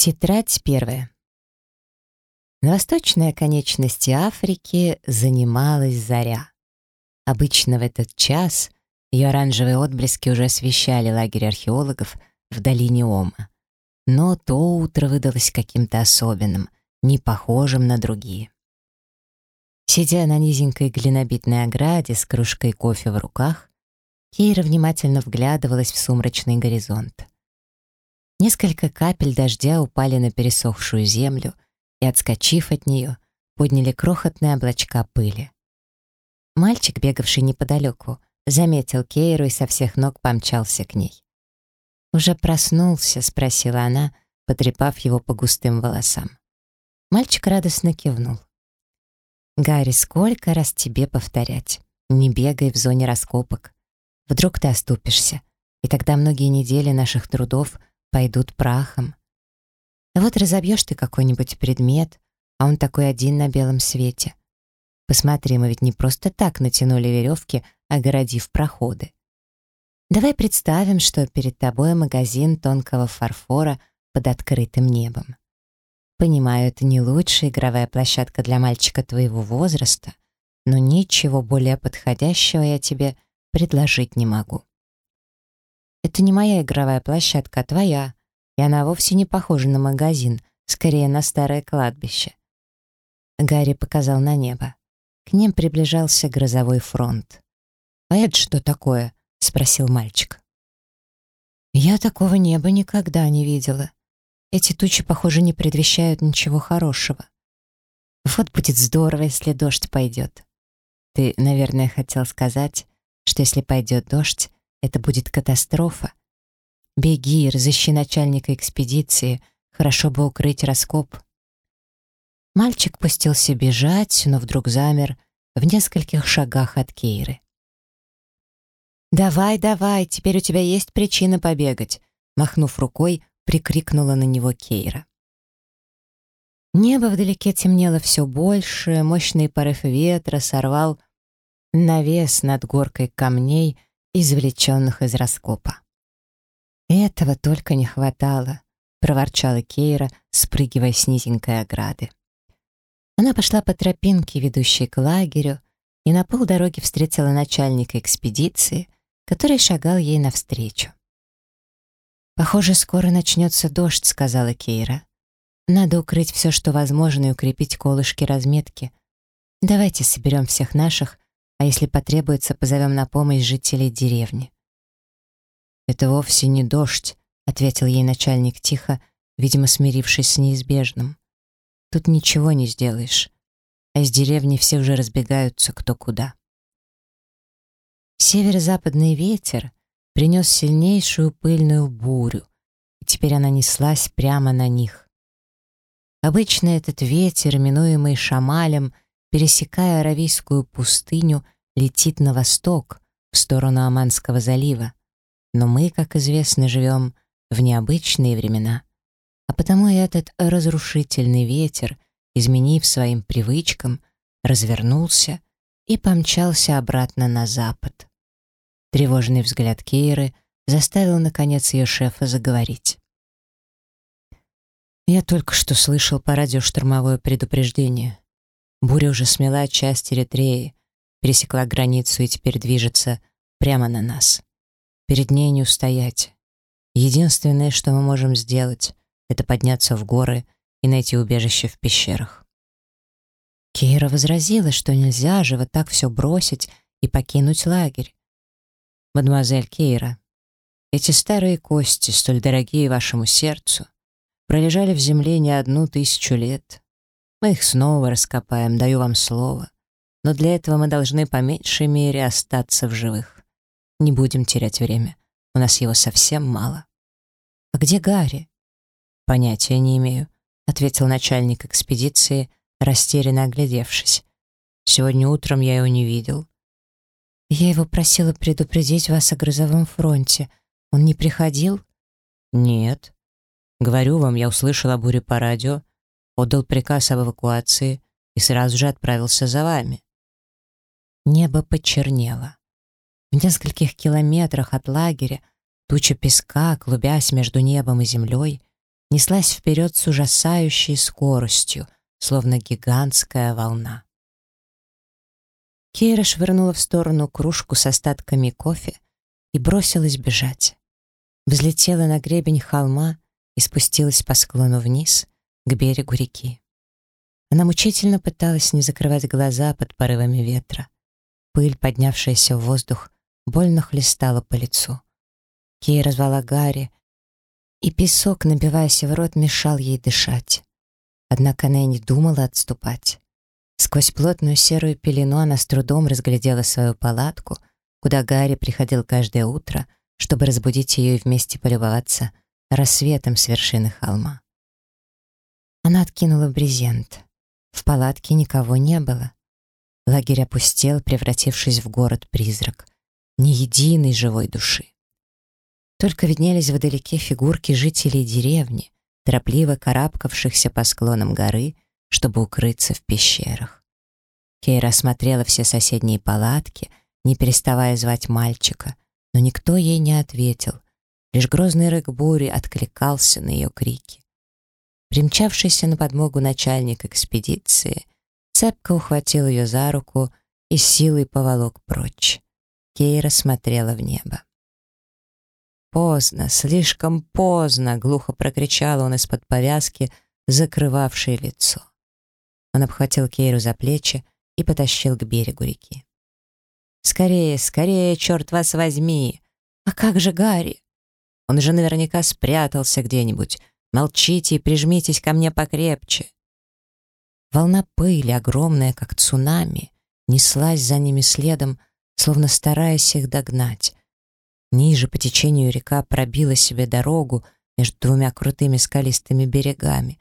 Тетрадь первая. На восточной оконечности Африки занималась заря. Обычно в этот час ее оранжевые отблески уже освещали лагерь археологов в долине Ома. Но то утро выдалось каким-то особенным, не похожим на другие. Сидя на низенькой глинобитной ограде с кружкой кофе в руках, Кейра внимательно вглядывалась в сумрачный горизонт. Несколько капель дождя упали на пересохшую землю и, отскочив от нее, подняли крохотные облачка пыли. Мальчик, бегавший неподалеку, заметил Кейру и со всех ног помчался к ней. «Уже проснулся?» — спросила она, потрепав его по густым волосам. Мальчик радостно кивнул. «Гарри, сколько раз тебе повторять? Не бегай в зоне раскопок. Вдруг ты оступишься, и тогда многие недели наших трудов пойдут прахом. Вот разобьешь ты какой-нибудь предмет, а он такой один на белом свете. Посмотри, мы ведь не просто так натянули веревки, огородив проходы. Давай представим, что перед тобой магазин тонкого фарфора под открытым небом. Понимаю, это не лучшая игровая площадка для мальчика твоего возраста, но ничего более подходящего я тебе предложить не могу. Это не моя игровая площадка, а твоя. И она вовсе не похожа на магазин, скорее на старое кладбище. Гарри показал на небо. К ним приближался грозовой фронт. «А это что такое?» — спросил мальчик. «Я такого неба никогда не видела. Эти тучи, похоже, не предвещают ничего хорошего. Вот будет здорово, если дождь пойдет. Ты, наверное, хотел сказать, что если пойдет дождь, это будет катастрофа. Беги, разыщи начальника экспедиции, хорошо бы укрыть раскоп. Мальчик пустился бежать, но вдруг замер в нескольких шагах от Кейры. «Давай, давай, теперь у тебя есть причина побегать», махнув рукой, прикрикнула на него Кейра. Небо вдалеке темнело все больше, мощный порыв ветра сорвал навес над горкой камней, извлеченных из раскопа. «Этого только не хватало», — проворчала Кейра, спрыгивая с низенькой ограды. Она пошла по тропинке, ведущей к лагерю, и на полдороги встретила начальника экспедиции, который шагал ей навстречу. «Похоже, скоро начнется дождь», — сказала Кейра. «Надо укрыть все, что возможно, и укрепить колышки разметки. Давайте соберем всех наших а если потребуется, позовем на помощь жителей деревни». «Это вовсе не дождь», — ответил ей начальник тихо, видимо, смирившись с неизбежным. «Тут ничего не сделаешь, а из деревни все уже разбегаются кто куда». Северо-западный ветер принес сильнейшую пыльную бурю, и теперь она неслась прямо на них. Обычно этот ветер, именуемый шамалем, — пересекая Аравийскую пустыню, летит на восток, в сторону Оманского залива. Но мы, как известно, живем в необычные времена. А потому и этот разрушительный ветер, изменив своим привычкам, развернулся и помчался обратно на запад. Тревожный взгляд Кейры заставил, наконец, ее шефа заговорить. «Я только что слышал по радио штормовое предупреждение. Буря уже смела часть Эритреи, пересекла границу и теперь движется прямо на нас. Перед ней не устоять. Единственное, что мы можем сделать, это подняться в горы и найти убежище в пещерах. Кейра возразила, что нельзя же вот так все бросить и покинуть лагерь. «Мадемуазель Кейра, эти старые кости, столь дорогие вашему сердцу, пролежали в земле не одну тысячу лет. Мы их снова раскопаем, даю вам слово. Но для этого мы должны по меньшей мере остаться в живых. Не будем терять время. У нас его совсем мало. А где Гарри? Понятия не имею, ответил начальник экспедиции, растерянно оглядевшись. Сегодня утром я его не видел. Я его просила предупредить вас о грозовом фронте. Он не приходил? Нет. Говорю вам, я услышал о буре по радио отдал приказ об эвакуации и сразу же отправился за вами. Небо почернело. В нескольких километрах от лагеря туча песка, клубясь между небом и землей, неслась вперед с ужасающей скоростью, словно гигантская волна. Кейра швырнула в сторону кружку с остатками кофе и бросилась бежать. Взлетела на гребень холма и спустилась по склону вниз, к берегу реки. Она мучительно пыталась не закрывать глаза под порывами ветра. Пыль, поднявшаяся в воздух, больно хлестала по лицу. Кей развала Гарри, и песок, набиваясь в рот, мешал ей дышать. Однако она и не думала отступать. Сквозь плотную серую пелену она с трудом разглядела свою палатку, куда Гарри приходил каждое утро, чтобы разбудить ее и вместе полюбоваться рассветом с вершины холма. Она откинула брезент. В палатке никого не было. Лагерь опустел, превратившись в город-призрак. Ни единой живой души. Только виднелись вдалеке фигурки жителей деревни, торопливо карабкавшихся по склонам горы, чтобы укрыться в пещерах. Кейра осмотрела все соседние палатки, не переставая звать мальчика, но никто ей не ответил. Лишь грозный рык бури откликался на ее крики. Примчавшийся на подмогу начальник экспедиции цепко ухватил ее за руку и силой поволок прочь. Кейра смотрела в небо. «Поздно, слишком поздно!» — глухо прокричал он из-под повязки, закрывавшей лицо. Он обхватил Кейру за плечи и потащил к берегу реки. «Скорее, скорее, черт вас возьми! А как же Гарри? Он же наверняка спрятался где-нибудь. Молчите и прижмитесь ко мне покрепче!» Волна пыли, огромная, как цунами, неслась за ними следом, словно стараясь их догнать. Ниже по течению река пробила себе дорогу между двумя крутыми скалистыми берегами.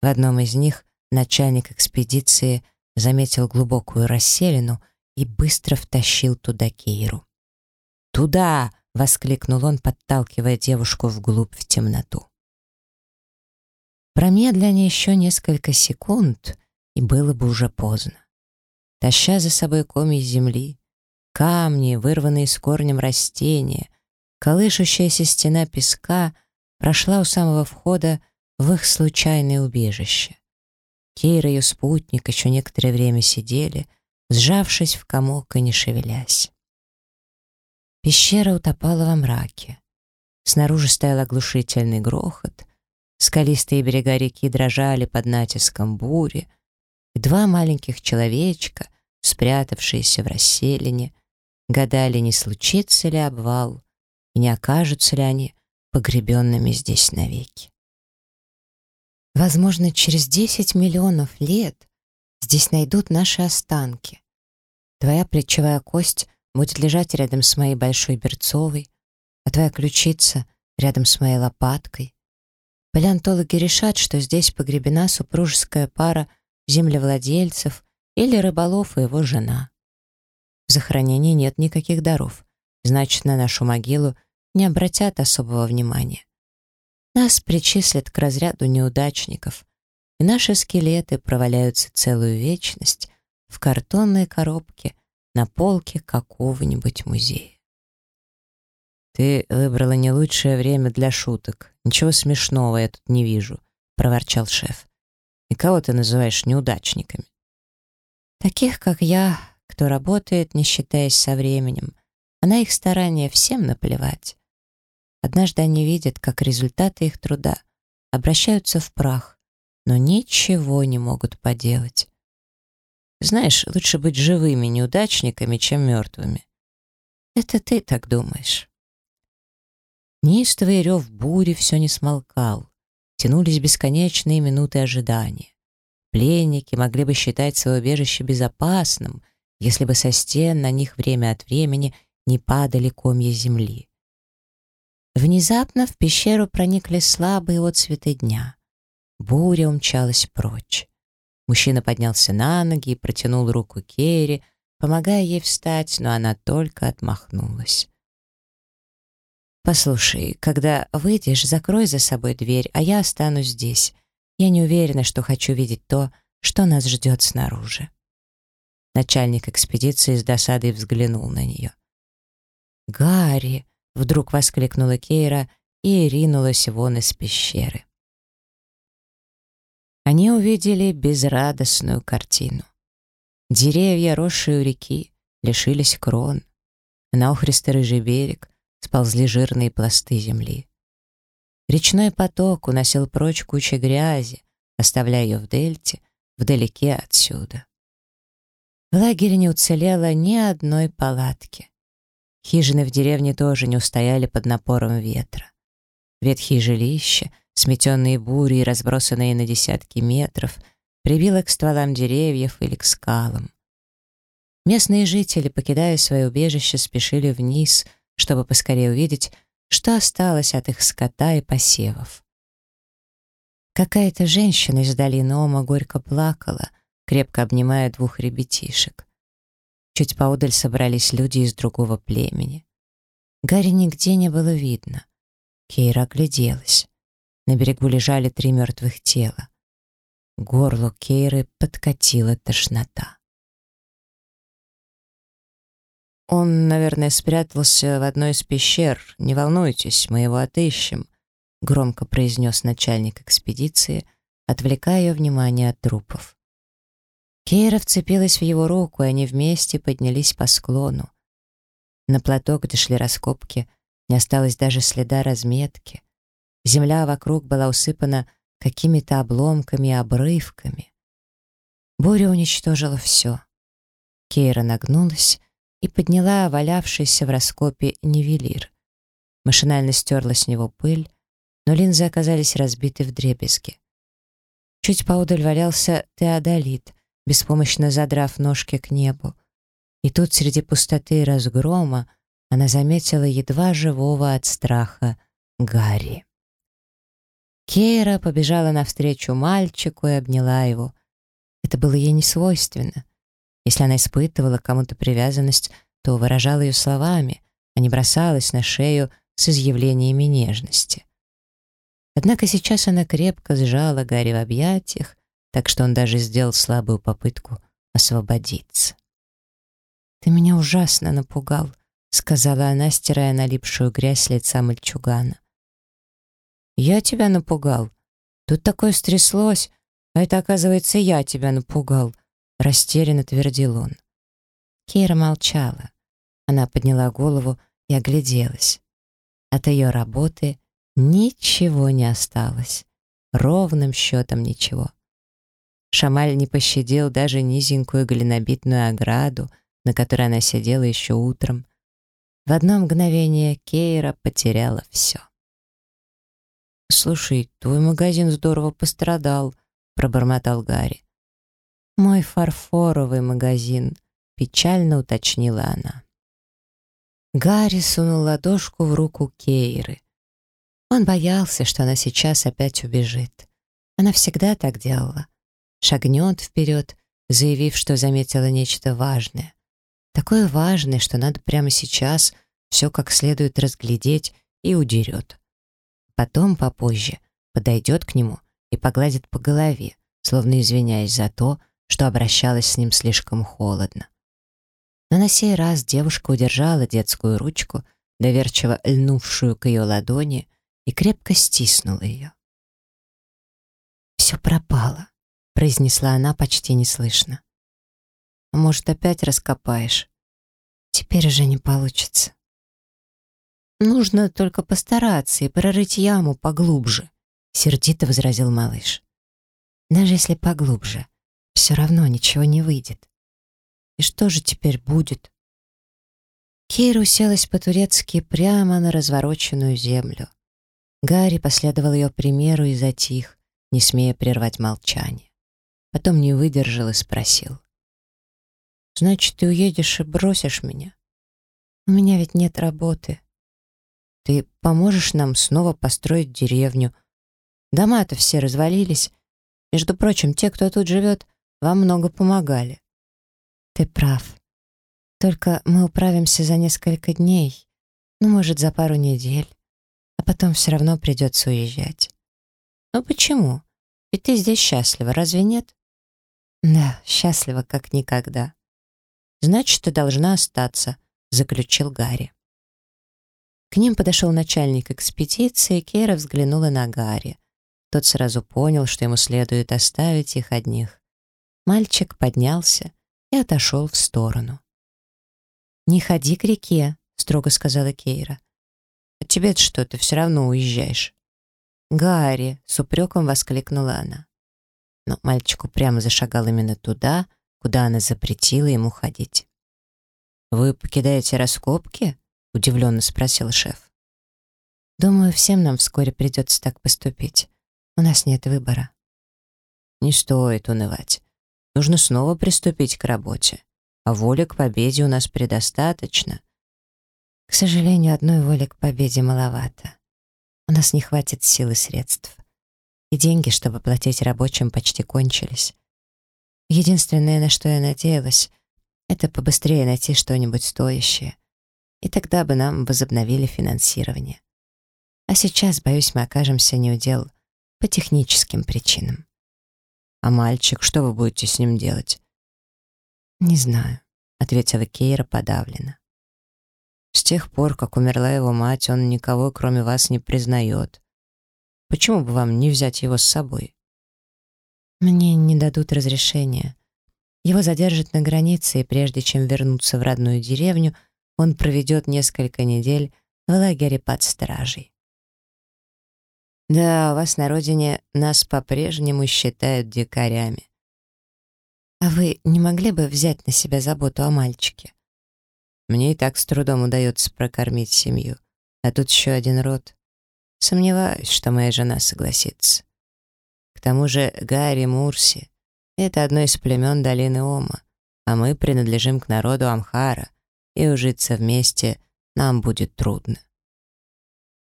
В одном из них начальник экспедиции заметил глубокую расселину и быстро втащил туда Кейру. «Туда!» — воскликнул он, подталкивая девушку вглубь в темноту. Промедляне еще несколько секунд, и было бы уже поздно. Таща за собой коми земли, камни, вырванные с корнем растения, колышущаяся стена песка прошла у самого входа в их случайное убежище. Кейра и ее спутник еще некоторое время сидели, сжавшись в комок и не шевелясь. Пещера утопала во мраке. Снаружи стоял оглушительный грохот, скалистые берега реки дрожали под натиском бури, и два маленьких человечка, спрятавшиеся в расселине, гадали, не случится ли обвал, и не окажутся ли они погребенными здесь навеки. Возможно, через 10 миллионов лет здесь найдут наши останки. Твоя плечевая кость будет лежать рядом с моей большой берцовой, а твоя ключица рядом с моей лопаткой. Палеонтологи решат, что здесь погребена супружеская пара землевладельцев или рыболов и его жена. В захоронении нет никаких даров, значит, на нашу могилу не обратят особого внимания. Нас причислят к разряду неудачников, и наши скелеты проваляются целую вечность в картонной коробке на полке какого-нибудь музея. «Ты выбрала не лучшее время для шуток. Ничего смешного я тут не вижу», — проворчал шеф. «И кого ты называешь неудачниками?» «Таких, как я, кто работает, не считаясь со временем, а на их старания всем наплевать. Однажды они видят, как результаты их труда обращаются в прах, но ничего не могут поделать. Знаешь, лучше быть живыми неудачниками, чем мертвыми. Это ты так думаешь. Неистовый рев бури все не смолкал. Тянулись бесконечные минуты ожидания. Пленники могли бы считать свое убежище безопасным, если бы со стен на них время от времени не падали комья земли. Внезапно в пещеру проникли слабые отцветы дня. Буря умчалась прочь. Мужчина поднялся на ноги и протянул руку Керри, помогая ей встать, но она только отмахнулась. «Послушай, когда выйдешь, закрой за собой дверь, а я останусь здесь. Я не уверена, что хочу видеть то, что нас ждет снаружи». Начальник экспедиции с досадой взглянул на нее. «Гарри!» — вдруг воскликнула Кейра и ринулась вон из пещеры. они увидели безрадостную картину. Деревья, росшие у реки, лишились крон. На охристый рыжий берег сползли жирные пласты земли. Речной поток уносил прочь кучу грязи, оставляя ее в дельте, вдалеке отсюда. В лагере не уцелело ни одной палатки. Хижины в деревне тоже не устояли под напором ветра. Ветхие жилища, сметенные бурей разбросанные на десятки метров, прибило к стволам деревьев или к скалам. Местные жители, покидая свое убежище, спешили вниз, чтобы поскорее увидеть, что осталось от их скота и посевов. Какая-то женщина из долины Ома горько плакала, крепко обнимая двух ребятишек. Чуть поодаль собрались люди из другого племени. Гарри нигде не было видно. Кейра огляделась. На берегу лежали три мертвых тела. Горло Кейры подкатила тошнота. «Он, наверное, спрятался в одной из пещер. Не волнуйтесь, мы его отыщем», — громко произнес начальник экспедиции, отвлекая внимание от трупов. Кейра вцепилась в его руку, и они вместе поднялись по склону. На платок, где шли раскопки, не осталось даже следа разметки. Земля вокруг была усыпана какими-то обломками и обрывками. Буря уничтожила все. Кейра нагнулась и подняла валявшийся в раскопе нивелир. Машинально стерла с него пыль, но линзы оказались разбиты в дребезги. Чуть поодаль валялся теодолит, беспомощно задрав ножки к небу. И тут среди пустоты и разгрома она заметила едва живого от страха Гарри. Кейра побежала навстречу мальчику и обняла его. Это было ей не свойственно. Если она испытывала кому-то привязанность, то выражала ее словами, а не бросалась на шею с изъявлениями нежности. Однако сейчас она крепко сжала Гарри в объятиях, так что он даже сделал слабую попытку освободиться. «Ты меня ужасно напугал», — сказала она, стирая налипшую грязь с лица мальчугана. «Я тебя напугал. Тут такое стряслось, а это, оказывается, я тебя напугал», растерянно твердил он. Кира молчала. Она подняла голову и огляделась. От ее работы ничего не осталось. Ровным счетом ничего. Шамаль не пощадил даже низенькую глинобитную ограду, на которой она сидела еще утром. В одно мгновение Кейра потеряла все. «Слушай, твой магазин здорово пострадал», — пробормотал Гарри. «Мой фарфоровый магазин», — печально уточнила она. Гарри сунул ладошку в руку Кейры. Он боялся, что она сейчас опять убежит. Она всегда так делала. Шагнет вперед, заявив, что заметила нечто важное. Такое важное, что надо прямо сейчас все как следует разглядеть и удерет. Потом, попозже, подойдет к нему и погладит по голове, словно извиняясь за то, что обращалась с ним слишком холодно. Но на сей раз девушка удержала детскую ручку, доверчиво льнувшую к ее ладони, и крепко стиснула ее. «Все пропало», — произнесла она почти неслышно. «А «Может, опять раскопаешь?» «Теперь уже не получится». «Нужно только постараться и прорыть яму поглубже», — сердито возразил малыш. «Даже если поглубже, все равно ничего не выйдет. И что же теперь будет? Кейра уселась по-турецки прямо на развороченную землю. Гарри последовал ее примеру и затих, не смея прервать молчание. Потом не выдержал и спросил. «Значит, ты уедешь и бросишь меня? У меня ведь нет работы. Ты поможешь нам снова построить деревню. Дома-то все развалились. Между прочим, те, кто тут живет, вам много помогали. Ты прав. Только мы управимся за несколько дней, ну, может, за пару недель, а потом все равно придется уезжать. Ну почему? Ведь ты здесь счастлива, разве нет? Да, счастлива, как никогда. Значит, ты должна остаться, заключил Гарри. К ним подошел начальник экспедиции, и Кейра взглянула на Гарри. Тот сразу понял, что ему следует оставить их одних. Мальчик поднялся и отошел в сторону. «Не ходи к реке», — строго сказала Кейра. «А тебе-то что, ты все равно уезжаешь?» «Гарри!» — с упреком воскликнула она. Но мальчик упрямо зашагал именно туда, куда она запретила ему ходить. «Вы покидаете раскопки?» — удивленно спросил шеф. «Думаю, всем нам вскоре придется так поступить. У нас нет выбора». «Не стоит унывать. Нужно снова приступить к работе. А воли к победе у нас предостаточно». «К сожалению, одной воли к победе маловато. У нас не хватит сил и средств. И деньги, чтобы платить рабочим, почти кончились. Единственное, на что я надеялась, это побыстрее найти что-нибудь стоящее. И тогда бы нам возобновили финансирование. А сейчас, боюсь, мы окажемся неудел по техническим причинам. А мальчик, что вы будете с ним делать? Не знаю, ответила Кейра подавленно. С тех пор, как умерла его мать, он никого, кроме вас, не признает. Почему бы вам не взять его с собой? Мне не дадут разрешения. Его задержат на границе, и прежде чем вернуться в родную деревню, он проведет несколько недель в лагере под стражей. Да, у вас на родине нас по-прежнему считают дикарями. А вы не могли бы взять на себя заботу о мальчике? Мне и так с трудом удается прокормить семью, а тут еще один род. Сомневаюсь, что моя жена согласится. К тому же Гарри Мурси это одно из племен долины Ома, а мы принадлежим к народу Амхара, и ужиться вместе нам будет трудно.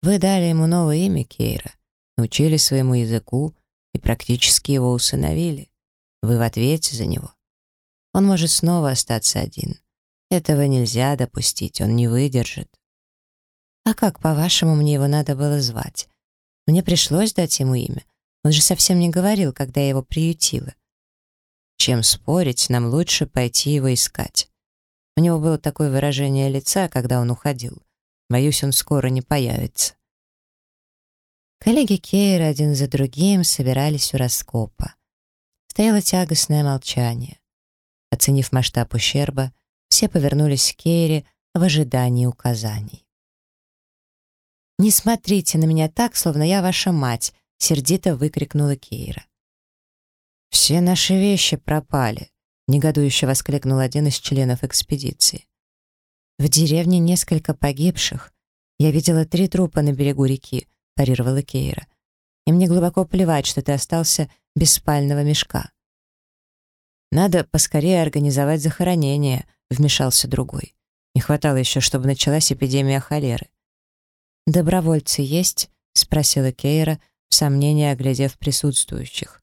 Вы дали ему новое имя Кейра, научили своему языку и практически его усыновили. Вы в ответе за него. Он может снова остаться один. Этого нельзя допустить, он не выдержит. А как, по-вашему, мне его надо было звать? Мне пришлось дать ему имя. Он же совсем не говорил, когда я его приютила. Чем спорить, нам лучше пойти его искать. У него было такое выражение лица, когда он уходил. Боюсь, он скоро не появится. Коллеги Кейра один за другим собирались у раскопа. Стояло тягостное молчание. Оценив масштаб ущерба, все повернулись к Кейре в ожидании указаний. «Не смотрите на меня так, словно я ваша мать», — сердито выкрикнула Кейра. «Все наши вещи пропали», — негодующе воскликнул один из членов экспедиции. «В деревне несколько погибших. Я видела три трупа на берегу реки», — парировала Кейра. «И мне глубоко плевать, что ты остался без спального мешка». «Надо поскорее организовать захоронение», — вмешался другой. Не хватало еще, чтобы началась эпидемия холеры. «Добровольцы есть?» — спросила Кейра, в сомнении оглядев присутствующих.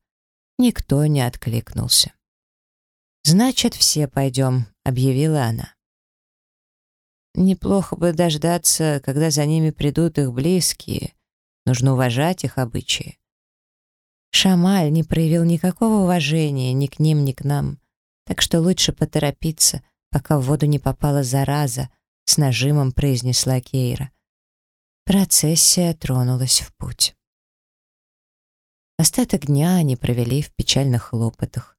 Никто не откликнулся. «Значит, все пойдем», — объявила она. Неплохо бы дождаться, когда за ними придут их близкие. Нужно уважать их обычаи. Шамаль не проявил никакого уважения ни к ним, ни к нам, так что лучше поторопиться, пока в воду не попала зараза, с нажимом произнесла Кейра. Процессия тронулась в путь. Остаток дня они провели в печальных хлопотах.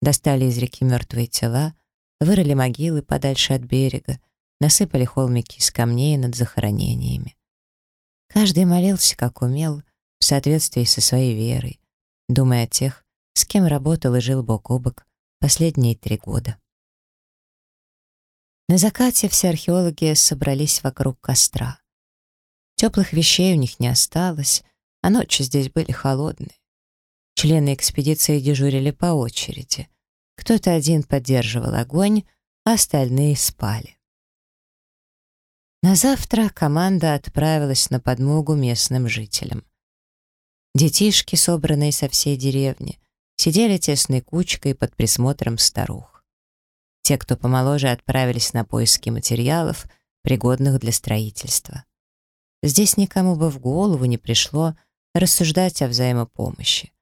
Достали из реки мертвые тела, вырыли могилы подальше от берега, насыпали холмики из камней над захоронениями. Каждый молился, как умел, в соответствии со своей верой, думая о тех, с кем работал и жил бок о бок последние три года. На закате все археологи собрались вокруг костра. Теплых вещей у них не осталось, а ночи здесь были холодные. Члены экспедиции дежурили по очереди. Кто-то один поддерживал огонь, а остальные спали. На завтра команда отправилась на подмогу местным жителям. Детишки, собранные со всей деревни, сидели тесной кучкой под присмотром старух. Те, кто помоложе, отправились на поиски материалов, пригодных для строительства. Здесь никому бы в голову не пришло рассуждать о взаимопомощи.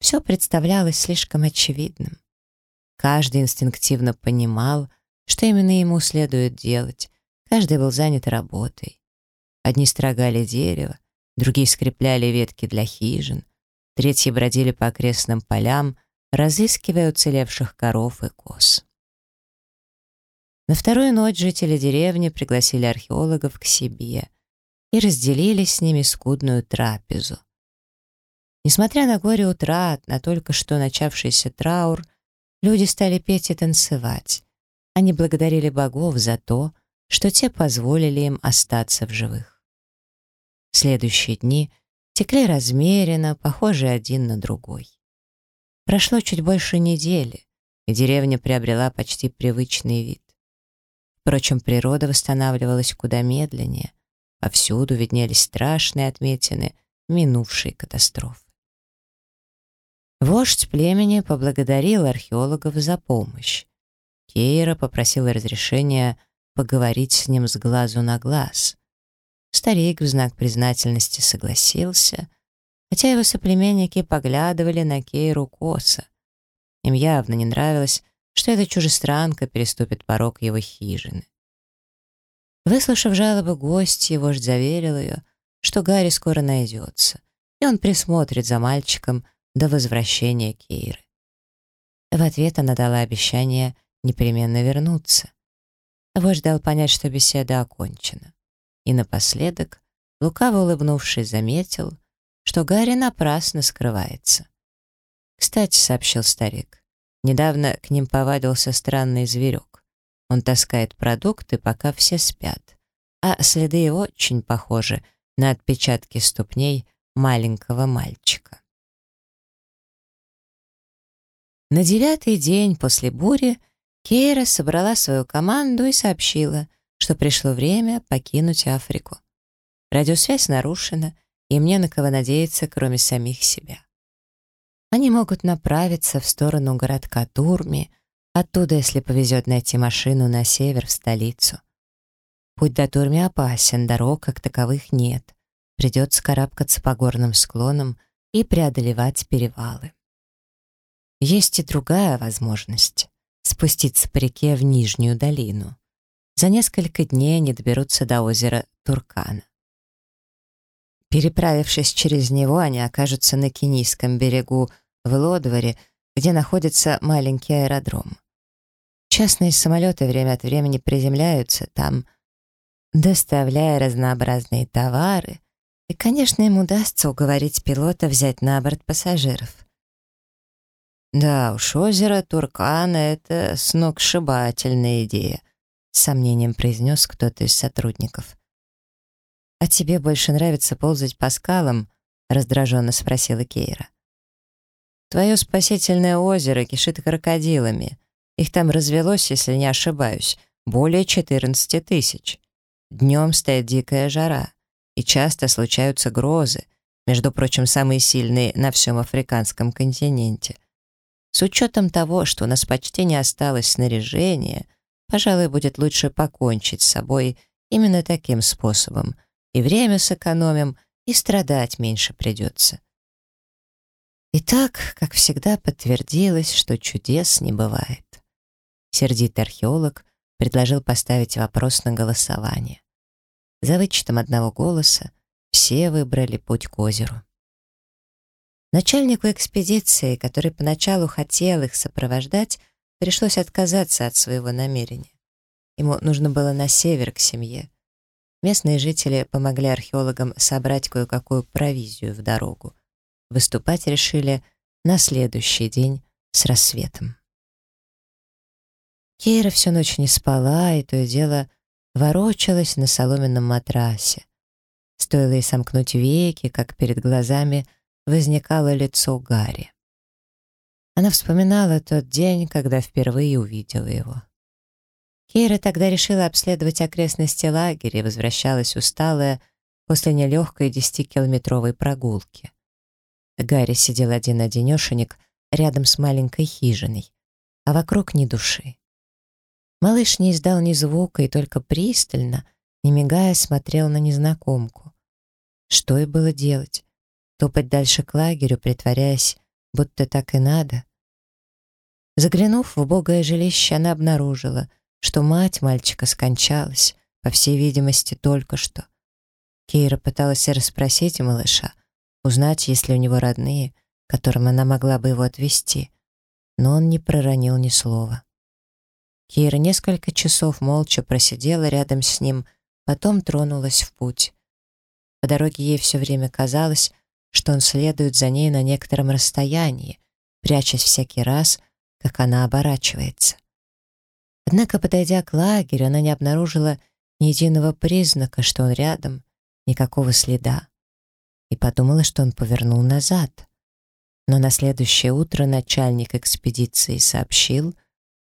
Все представлялось слишком очевидным. Каждый инстинктивно понимал, что именно ему следует делать, каждый был занят работой. Одни строгали дерево, другие скрепляли ветки для хижин, третьи бродили по окрестным полям, разыскивая уцелевших коров и коз. На вторую ночь жители деревни пригласили археологов к себе и разделили с ними скудную трапезу. Несмотря на горе утрат, на только что начавшийся траур, люди стали петь и танцевать. Они благодарили богов за то, что те позволили им остаться в живых. Следующие дни текли размеренно, похожие один на другой. Прошло чуть больше недели, и деревня приобрела почти привычный вид. Впрочем, природа восстанавливалась куда медленнее. Повсюду виднелись страшные отметины минувшей катастрофы. Вождь племени поблагодарил археологов за помощь. Кейра попросила разрешения поговорить с ним с глазу на глаз. Старик в знак признательности согласился, хотя его соплеменники поглядывали на Кейру косо. Им явно не нравилось, что эта чужестранка переступит порог его хижины. Выслушав жалобы гостя, вождь заверил ее, что Гарри скоро найдется, и он присмотрит за мальчиком до возвращения Кейры. В ответ она дала обещание непременно вернуться. Вождь дал понять, что беседа окончена. И напоследок, лукаво улыбнувшись, заметил, что Гарри напрасно скрывается. «Кстати», — сообщил старик, — «недавно к ним повадился странный зверек. Он таскает продукты, пока все спят, а следы его очень похожи на отпечатки ступней маленького мальчика». На девятый день после бури Кейра собрала свою команду и сообщила, что пришло время покинуть Африку. Радиосвязь нарушена, и мне на кого надеяться, кроме самих себя. Они могут направиться в сторону городка Турми, оттуда, если повезет найти машину на север, в столицу. Путь до Турми опасен, дорог как таковых нет. Придется карабкаться по горным склонам и преодолевать перевалы. Есть и другая возможность — спуститься по реке в Нижнюю долину. За несколько дней они доберутся до озера Туркана. Переправившись через него, они окажутся на Кенийском берегу в Лодворе, где находится маленький аэродром. Частные самолеты время от времени приземляются там, доставляя разнообразные товары, и, конечно, им удастся уговорить пилота взять на борт пассажиров. Да уж, озеро Туркана — это сногсшибательная идея, с сомнением произнес кто-то из сотрудников. «А тебе больше нравится ползать по скалам?» — раздраженно спросила Кейра. «Твое спасительное озеро кишит крокодилами. Их там развелось, если не ошибаюсь, более 14 тысяч. Днем стоит дикая жара, и часто случаются грозы, между прочим, самые сильные на всем африканском континенте. С учетом того, что у нас почти не осталось снаряжения, пожалуй, будет лучше покончить с собой именно таким способом. И время сэкономим, и страдать меньше придется. Итак, как всегда, подтвердилось, что чудес не бывает. Сердитый археолог предложил поставить вопрос на голосование. За вычетом одного голоса все выбрали путь к озеру. Начальнику экспедиции, который поначалу хотел их сопровождать, пришлось отказаться от своего намерения. Ему нужно было на север к семье. Местные жители помогли археологам собрать кое-какую провизию в дорогу. Выступать решили на следующий день с рассветом. Кейра всю ночь не спала, и то и дело ворочалась на соломенном матрасе. Стоило ей сомкнуть веки, как перед глазами — возникало лицо Гарри. Она вспоминала тот день, когда впервые увидела его. Кейра тогда решила обследовать окрестности лагеря и возвращалась усталая после нелегкой десятикилометровой прогулки. Гарри сидел один-одинешенек рядом с маленькой хижиной, а вокруг ни души. Малыш не издал ни звука и только пристально, не мигая, смотрел на незнакомку. Что и было делать? Топать дальше к лагерю, притворяясь, будто так и надо. Заглянув в убогое жилище, она обнаружила, что мать мальчика скончалась, по всей видимости, только что. Кейра пыталась расспросить малыша, узнать, есть ли у него родные, которым она могла бы его отвезти, но он не проронил ни слова. Кира несколько часов молча просидела рядом с ним, потом тронулась в путь. По дороге ей все время казалось, что он следует за ней на некотором расстоянии, прячась всякий раз, как она оборачивается. Однако, подойдя к лагерю, она не обнаружила ни единого признака, что он рядом, никакого следа, и подумала, что он повернул назад. Но на следующее утро начальник экспедиции сообщил,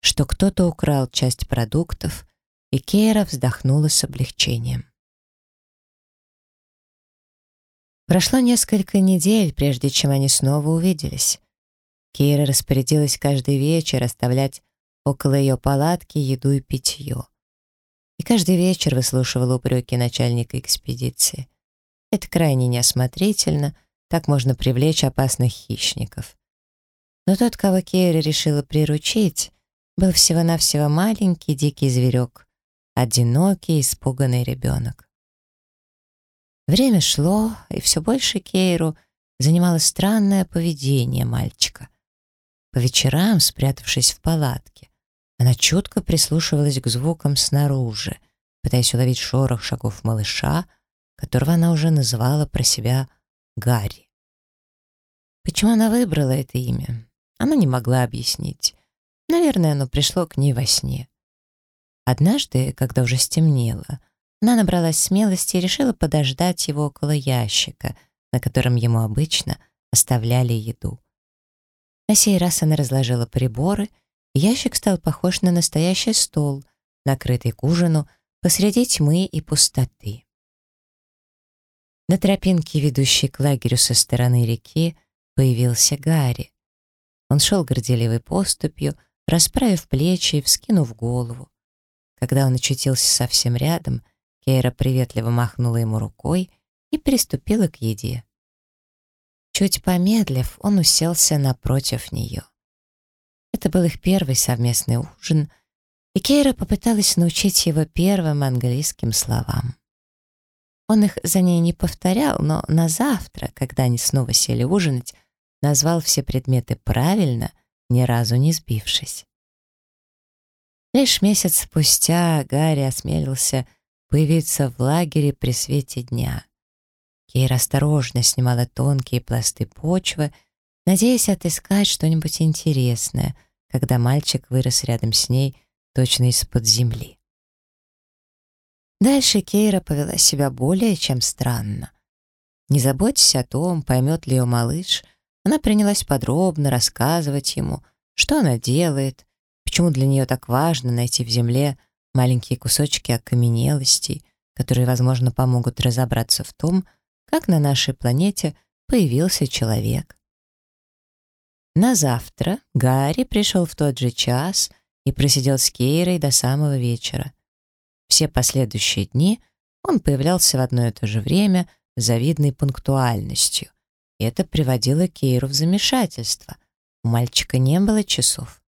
что кто-то украл часть продуктов, и Кейра вздохнула с облегчением. Прошло несколько недель, прежде чем они снова увиделись. Кейра распорядилась каждый вечер оставлять около ее палатки еду и питье. И каждый вечер выслушивала упреки начальника экспедиции. Это крайне неосмотрительно, так можно привлечь опасных хищников. Но тот, кого Кейра решила приручить, был всего-навсего маленький дикий зверек, одинокий, испуганный ребенок. Время шло, и все больше Кейру занимало странное поведение мальчика. По вечерам, спрятавшись в палатке, она чутко прислушивалась к звукам снаружи, пытаясь уловить шорох шагов малыша, которого она уже называла про себя Гарри. Почему она выбрала это имя, она не могла объяснить. Наверное, оно пришло к ней во сне. Однажды, когда уже стемнело, она набралась смелости и решила подождать его около ящика, на котором ему обычно оставляли еду. На сей раз она разложила приборы, и ящик стал похож на настоящий стол, накрытый к ужину посреди тьмы и пустоты. На тропинке, ведущей к лагерю со стороны реки, появился Гарри. Он шел горделивой поступью, расправив плечи и вскинув голову. Когда он очутился совсем рядом, Кейра приветливо махнула ему рукой и приступила к еде. Чуть помедлив, он уселся напротив нее. Это был их первый совместный ужин, и Кейра попыталась научить его первым английским словам. Он их за ней не повторял, но на завтра, когда они снова сели ужинать, назвал все предметы правильно ни разу не сбившись. Лишь месяц спустя Гарри осмелился появиться в лагере при свете дня. Кейра осторожно снимала тонкие пласты почвы, надеясь отыскать что-нибудь интересное, когда мальчик вырос рядом с ней точно из-под земли. Дальше Кейра повела себя более чем странно. Не заботьтесь о том, поймет ли ее малыш — она принялась подробно рассказывать ему, что она делает, почему для нее так важно найти в земле маленькие кусочки окаменелостей, которые, возможно, помогут разобраться в том, как на нашей планете появился человек. На завтра Гарри пришел в тот же час и просидел с Кейрой до самого вечера. Все последующие дни он появлялся в одно и то же время с завидной пунктуальностью, это приводило Кейру в замешательство. У мальчика не было часов.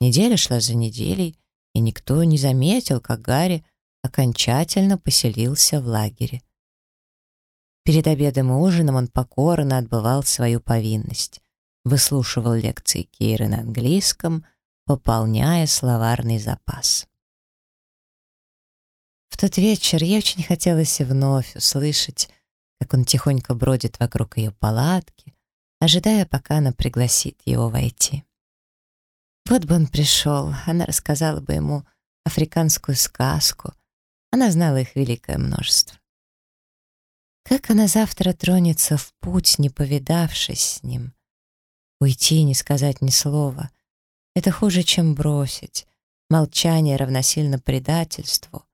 Неделя шла за неделей, и никто не заметил, как Гарри окончательно поселился в лагере. Перед обедом и ужином он покорно отбывал свою повинность, выслушивал лекции Кейры на английском, пополняя словарный запас. В тот вечер ей очень хотелось вновь услышать как он тихонько бродит вокруг ее палатки, ожидая, пока она пригласит его войти. Вот бы он пришел, она рассказала бы ему африканскую сказку. Она знала их великое множество. Как она завтра тронется в путь, не повидавшись с ним? Уйти, не сказать ни слова. Это хуже, чем бросить. Молчание равносильно предательству.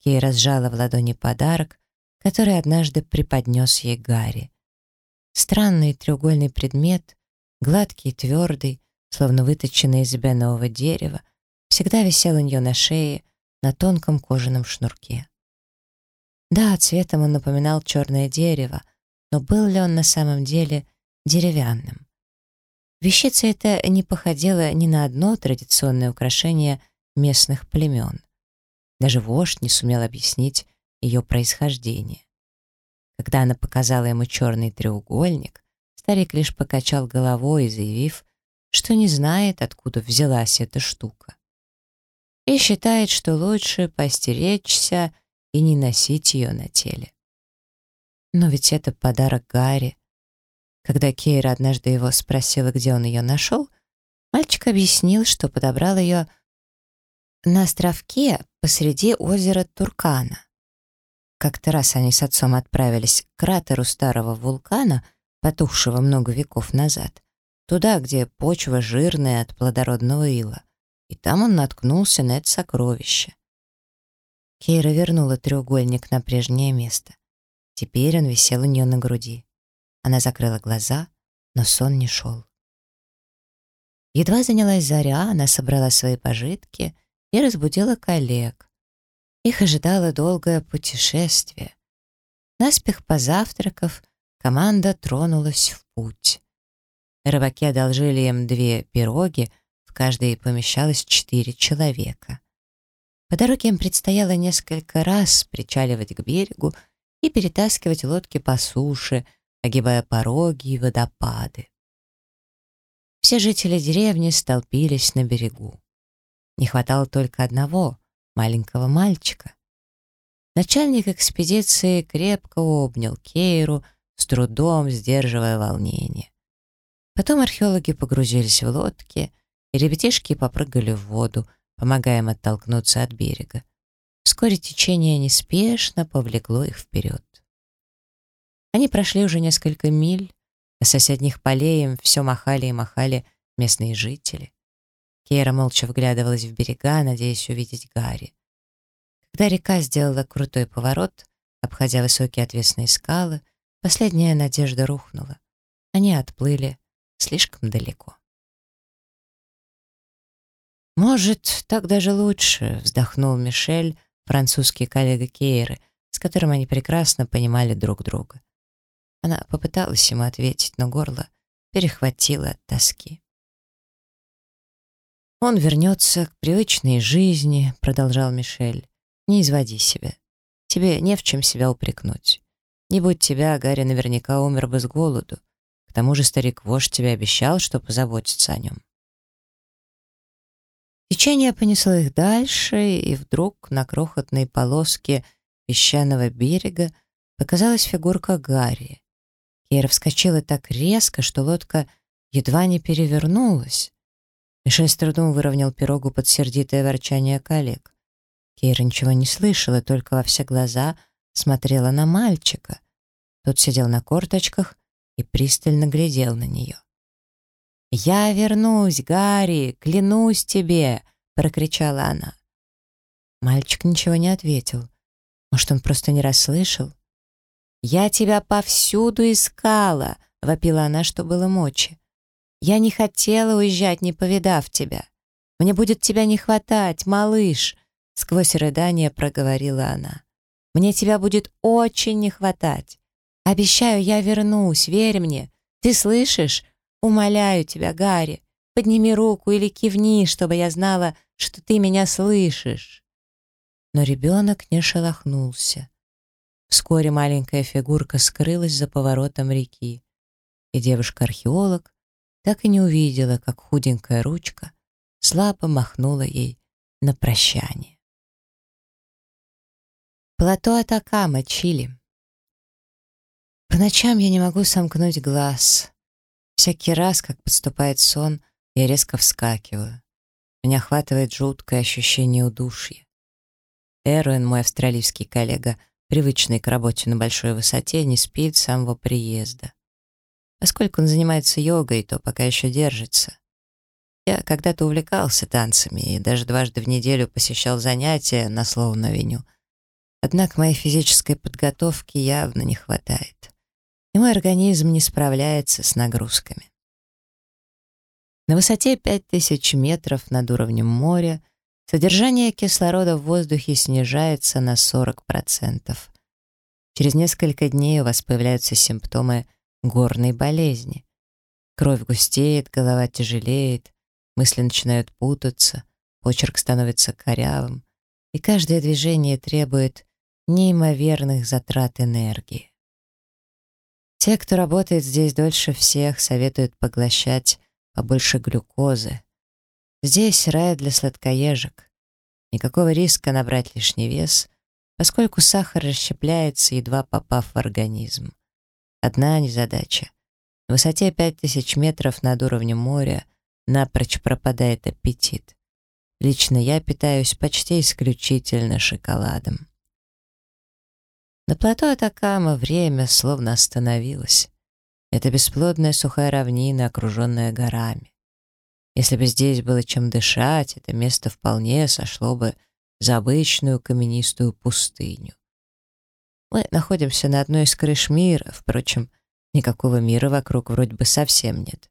Кей разжала в ладони подарок, который однажды преподнес ей Гарри. Странный треугольный предмет, гладкий и твердый, словно выточенный из бенового дерева, всегда висел у нее на шее на тонком кожаном шнурке. Да, цветом он напоминал черное дерево, но был ли он на самом деле деревянным? Вещица эта не походила ни на одно традиционное украшение местных племен. Даже вождь не сумел объяснить, ее происхождение. Когда она показала ему черный треугольник, Старик лишь покачал головой, заявив, что не знает, откуда взялась эта штука. И считает, что лучше постеречься и не носить ее на теле. Но ведь это подарок Гарри. Когда Кейра однажды его спросила, где он ее нашел, мальчик объяснил, что подобрал ее на островке посреди озера Туркана. Как-то раз они с отцом отправились к кратеру старого вулкана, потухшего много веков назад, туда, где почва жирная от плодородного ила, и там он наткнулся на это сокровище. Кейра вернула треугольник на прежнее место. Теперь он висел у нее на груди. Она закрыла глаза, но сон не шел. Едва занялась заря, она собрала свои пожитки и разбудила коллег. Их ожидало долгое путешествие. Наспех позавтракав, команда тронулась в путь. Рыбаки одолжили им две пироги, в каждой помещалось четыре человека. По дороге им предстояло несколько раз причаливать к берегу и перетаскивать лодки по суше, огибая пороги и водопады. Все жители деревни столпились на берегу. Не хватало только одного маленького мальчика. Начальник экспедиции крепко обнял Кейру, с трудом сдерживая волнение. Потом археологи погрузились в лодки, и ребятишки попрыгали в воду, помогая им оттолкнуться от берега. Вскоре течение неспешно повлекло их вперед. Они прошли уже несколько миль, а соседних полей им все махали и махали местные жители. Кейра молча вглядывалась в берега, надеясь увидеть Гарри. Когда река сделала крутой поворот, обходя высокие отвесные скалы, последняя надежда рухнула. Они отплыли слишком далеко. «Может, так даже лучше», — вздохнул Мишель, французский коллега Кейры, с которым они прекрасно понимали друг друга. Она попыталась ему ответить, но горло перехватило от тоски. «Он вернется к привычной жизни», — продолжал Мишель. «Не изводи себя. Тебе не в чем себя упрекнуть. Не будь тебя, Гарри наверняка умер бы с голоду. К тому же старик-вождь тебе обещал, что позаботится о нем». Течение понесло их дальше, и вдруг на крохотной полоске песчаного берега показалась фигурка Гарри. Кира вскочила так резко, что лодка едва не перевернулась. Мишель с трудом выровнял пирогу под сердитое ворчание коллег. Кейра ничего не слышала, только во все глаза смотрела на мальчика. Тот сидел на корточках и пристально глядел на нее. «Я вернусь, Гарри, клянусь тебе!» — прокричала она. Мальчик ничего не ответил. Может, он просто не расслышал? «Я тебя повсюду искала!» — вопила она, что было мочи. Я не хотела уезжать, не повидав тебя. Мне будет тебя не хватать, малыш!» Сквозь рыдание проговорила она. «Мне тебя будет очень не хватать. Обещаю, я вернусь, верь мне. Ты слышишь? Умоляю тебя, Гарри, подними руку или кивни, чтобы я знала, что ты меня слышишь». Но ребенок не шелохнулся. Вскоре маленькая фигурка скрылась за поворотом реки, и девушка-археолог так и не увидела, как худенькая ручка слабо махнула ей на прощание. Плато Атакама, Чили. По ночам я не могу сомкнуть глаз. Всякий раз, как подступает сон, я резко вскакиваю. Меня охватывает жуткое ощущение удушья. Эруэн, мой австралийский коллега, привычный к работе на большой высоте, не спит с самого приезда. Поскольку он занимается йогой, то пока еще держится. Я когда-то увлекался танцами и даже дважды в неделю посещал занятия на словом авеню. Однако моей физической подготовки явно не хватает. И мой организм не справляется с нагрузками. На высоте 5000 метров над уровнем моря содержание кислорода в воздухе снижается на 40%. Через несколько дней у вас появляются симптомы горной болезни. Кровь густеет, голова тяжелеет, мысли начинают путаться, почерк становится корявым, и каждое движение требует неимоверных затрат энергии. Те, кто работает здесь дольше всех, советуют поглощать побольше глюкозы. Здесь рай для сладкоежек. Никакого риска набрать лишний вес, поскольку сахар расщепляется, едва попав в организм. Одна незадача. На высоте 5000 метров над уровнем моря напрочь пропадает аппетит. Лично я питаюсь почти исключительно шоколадом. На плато Атакама время словно остановилось. Это бесплодная сухая равнина, окруженная горами. Если бы здесь было чем дышать, это место вполне сошло бы за обычную каменистую пустыню. Мы находимся на одной из крыш мира, впрочем, никакого мира вокруг вроде бы совсем нет.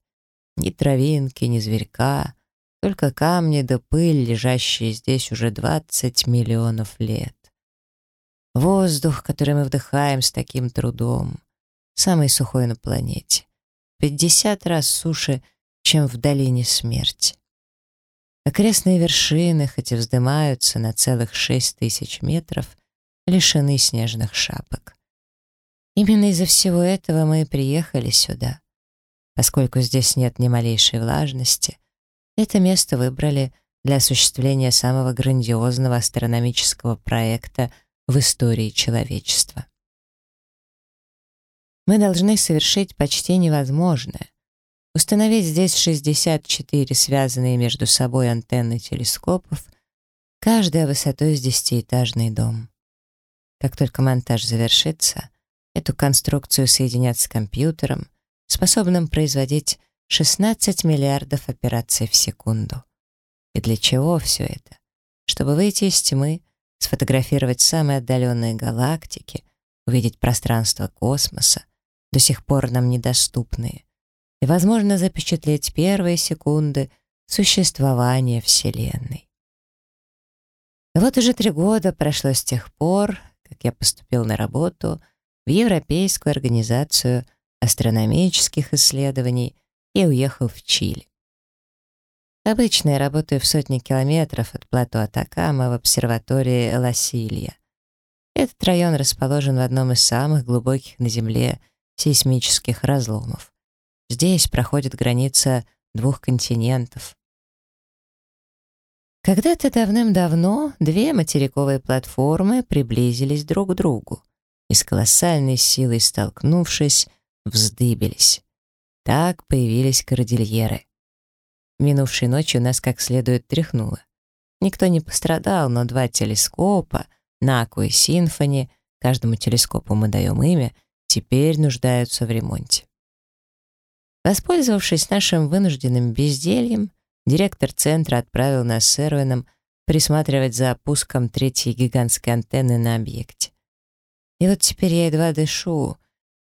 Ни травинки, ни зверька, только камни да пыль, лежащие здесь уже 20 миллионов лет. Воздух, который мы вдыхаем с таким трудом, самый сухой на планете. 50 раз суше, чем в долине смерти. Окрестные вершины, хоть и вздымаются на целых 6 тысяч метров, лишены снежных шапок. Именно из-за всего этого мы и приехали сюда. Поскольку здесь нет ни малейшей влажности, это место выбрали для осуществления самого грандиозного астрономического проекта в истории человечества. Мы должны совершить почти невозможное — установить здесь 64 связанные между собой антенны телескопов, каждая высотой с десятиэтажный дом. Как только монтаж завершится, эту конструкцию соединят с компьютером, способным производить 16 миллиардов операций в секунду. И для чего все это? Чтобы выйти из тьмы, сфотографировать самые отдаленные галактики, увидеть пространство космоса, до сих пор нам недоступные, и, возможно, запечатлеть первые секунды существования Вселенной. И вот уже три года прошло с тех пор, как я поступил на работу в Европейскую организацию астрономических исследований и уехал в Чили. Обычно я работаю в сотни километров от плато Атакама в обсерватории Ласилья. Этот район расположен в одном из самых глубоких на Земле сейсмических разломов. Здесь проходит граница двух континентов. Когда-то давным-давно две материковые платформы приблизились друг к другу и с колоссальной силой столкнувшись, вздыбились. Так появились кордильеры. Минувшей ночью нас как следует тряхнуло. Никто не пострадал, но два телескопа, Наку и Симфони, каждому телескопу мы даем имя, теперь нуждаются в ремонте. Воспользовавшись нашим вынужденным бездельем, директор центра отправил нас с Эрвином присматривать за опуском третьей гигантской антенны на объекте. И вот теперь я едва дышу,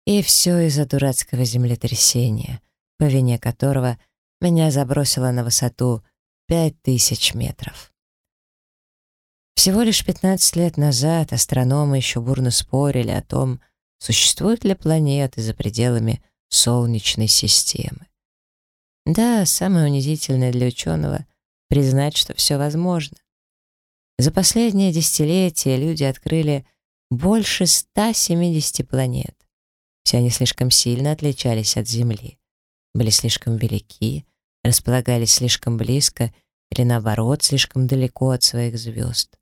и все из-за дурацкого землетрясения, по вине которого меня забросило на высоту 5000 метров. Всего лишь 15 лет назад астрономы еще бурно спорили о том, существуют ли планеты за пределами Солнечной системы. Да, самое унизительное для ученого — признать, что все возможно. За последние десятилетия люди открыли больше 170 планет. Все они слишком сильно отличались от Земли, были слишком велики, располагались слишком близко или, наоборот, слишком далеко от своих звезд.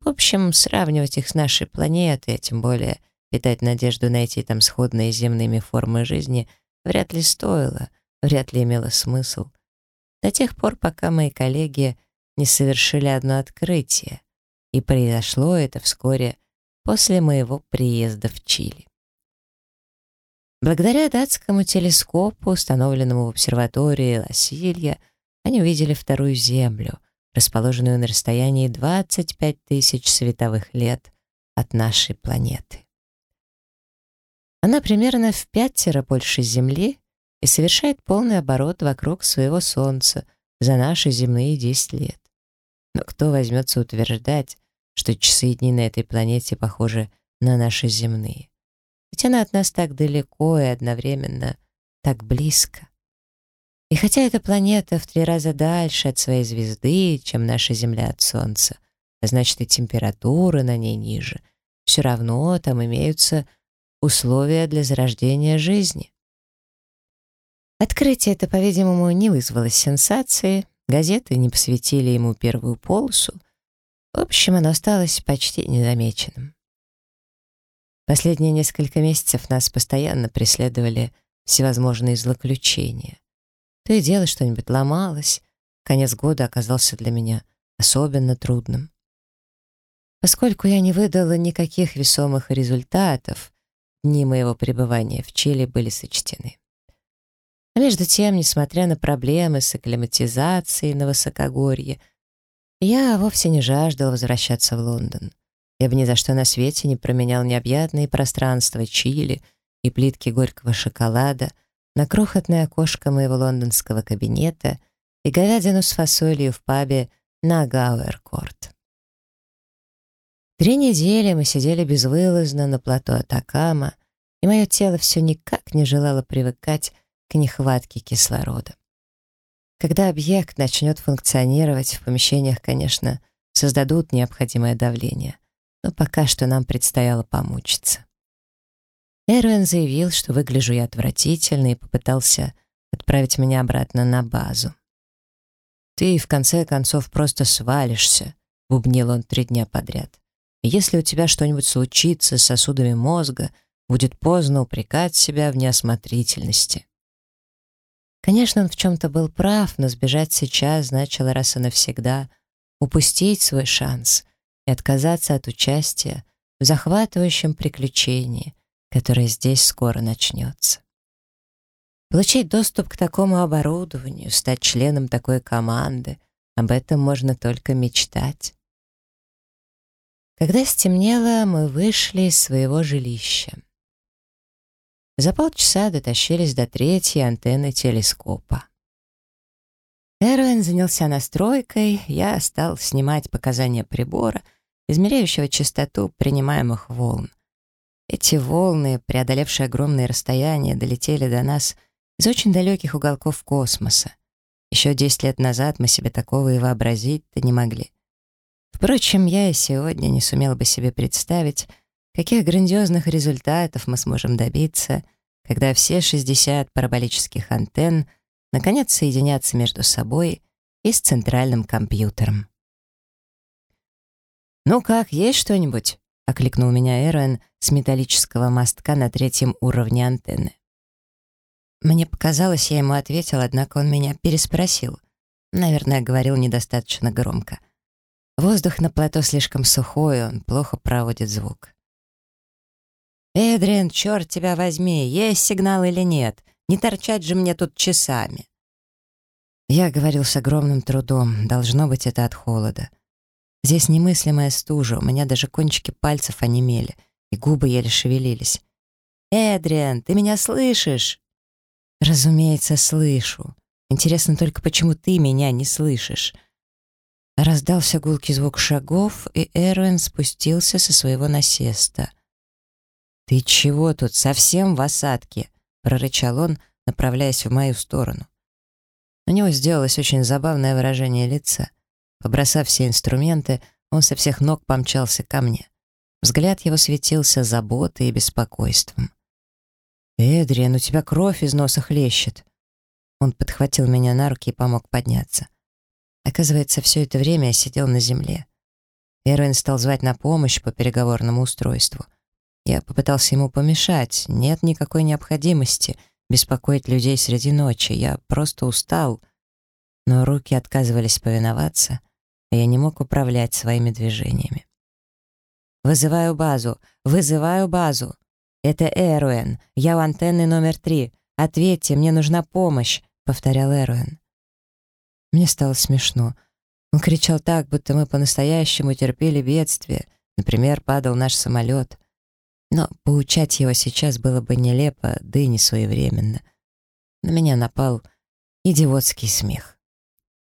В общем, сравнивать их с нашей планетой, а тем более питать надежду найти там сходные земными формы жизни, вряд ли стоило, вряд ли имело смысл. До тех пор, пока мои коллеги не совершили одно открытие, и произошло это вскоре после моего приезда в Чили. Благодаря датскому телескопу, установленному в обсерватории Ласилья, они увидели вторую Землю, расположенную на расстоянии 25 тысяч световых лет от нашей планеты. Она примерно в пятеро больше Земли и совершает полный оборот вокруг своего Солнца за наши земные 10 лет. Но кто возьмется утверждать, что часы и дни на этой планете похожи на наши земные? Ведь она от нас так далеко и одновременно так близко. И хотя эта планета в три раза дальше от своей звезды, чем наша Земля от Солнца, а значит и температура на ней ниже, все равно там имеются условия для зарождения жизни. Открытие это, по-видимому, не вызвало сенсации, газеты не посвятили ему первую полосу. В общем, оно осталось почти незамеченным. Последние несколько месяцев нас постоянно преследовали всевозможные злоключения. То и дело что-нибудь ломалось. Конец года оказался для меня особенно трудным. Поскольку я не выдала никаких весомых результатов, дни моего пребывания в Чили были сочтены. А между тем, несмотря на проблемы с акклиматизацией на высокогорье, я вовсе не жаждал возвращаться в Лондон. Я бы ни за что на свете не променял необъятные пространства Чили и плитки горького шоколада на крохотное окошко моего лондонского кабинета и говядину с фасолью в пабе на Гауэркорт. Три недели мы сидели безвылазно на плато Атакама, и мое тело все никак не желало привыкать к нехватке кислорода. Когда объект начнет функционировать, в помещениях, конечно, создадут необходимое давление, но пока что нам предстояло помучиться. Эрвин заявил, что выгляжу я отвратительно и попытался отправить меня обратно на базу. «Ты, в конце концов, просто свалишься», — бубнил он три дня подряд. «Если у тебя что-нибудь случится с сосудами мозга, будет поздно упрекать себя в неосмотрительности». Конечно, он в чем-то был прав, но сбежать сейчас значило раз и навсегда упустить свой шанс и отказаться от участия в захватывающем приключении, которое здесь скоро начнется. Получить доступ к такому оборудованию, стать членом такой команды, об этом можно только мечтать. Когда стемнело, мы вышли из своего жилища. За полчаса дотащились до третьей антенны телескопа. Эрвин занялся настройкой, я стал снимать показания прибора, измеряющего частоту принимаемых волн. Эти волны, преодолевшие огромные расстояния, долетели до нас — из очень далеких уголков космоса. Еще 10 лет назад мы себе такого и вообразить-то не могли. Впрочем, я и сегодня не сумел бы себе представить, каких грандиозных результатов мы сможем добиться, когда все 60 параболических антенн наконец соединятся между собой и с центральным компьютером. «Ну как, есть что-нибудь?» — окликнул меня Эрон с металлического мостка на третьем уровне антенны. Мне показалось, я ему ответил, однако он меня переспросил. Наверное, говорил недостаточно громко. Воздух на плато слишком сухой, он плохо проводит звук. «Эдриан, черт тебя возьми, есть сигнал или нет? Не торчать же мне тут часами!» Я говорил с огромным трудом, должно быть это от холода. Здесь немыслимая стужа, у меня даже кончики пальцев онемели, и губы еле шевелились. «Эдриан, ты меня слышишь?» «Разумеется, слышу. Интересно только, почему ты меня не слышишь?» Раздался гулкий звук шагов, и Эрвин спустился со своего насеста. «Ты чего тут, совсем в осадке?» — прорычал он, направляясь в мою сторону. У него сделалось очень забавное выражение лица. Побросав все инструменты, он со всех ног помчался ко мне. Взгляд его светился заботой и беспокойством. «Эдриан, у тебя кровь из носа хлещет». Он подхватил меня на руки и помог подняться. Оказывается, все это время я сидел на земле. Эрвин стал звать на помощь по переговорному устройству. Я попытался ему помешать. Нет никакой необходимости беспокоить людей среди ночи. Я просто устал. Но руки отказывались повиноваться, а я не мог управлять своими движениями. «Вызываю базу! Вызываю базу!» «Это Эруэн. Я у антенны номер три. Ответьте, мне нужна помощь», — повторял Эруэн. Мне стало смешно. Он кричал так, будто мы по-настоящему терпели бедствие. Например, падал наш самолет. Но поучать его сейчас было бы нелепо, да и не своевременно. На меня напал идиотский смех.